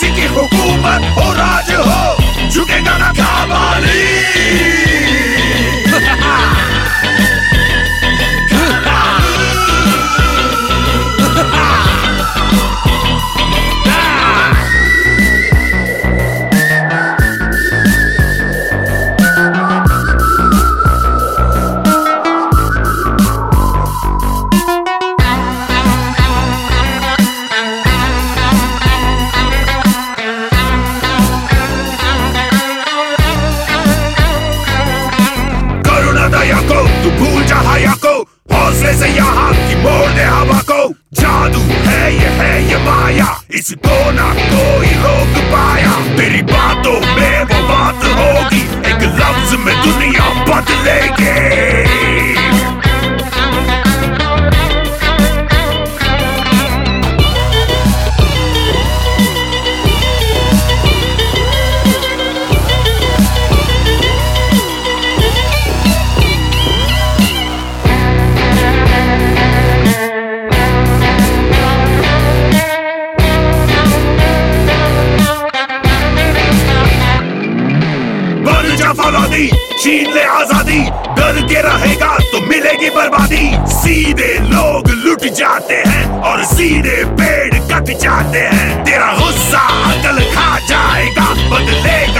politiky, hukumat, poradil हया को। हौसले से यहाँ की मोड़ दे हवा को। जादू है, ये है, ये माया। इसको ना कोई रोक पाया। मेरी बातों में वो बात होगी। एक लफ्ज में दुनिया बदलेगी। बन चीन छीन ले आज़ादी, डर के रहेगा तो मिलेगी बर्बादी। सीधे लोग लुट जाते हैं और सीधे पेड़ कट जाते हैं। तेरा गुस्सा अकल खा जाएगा, बदलेगा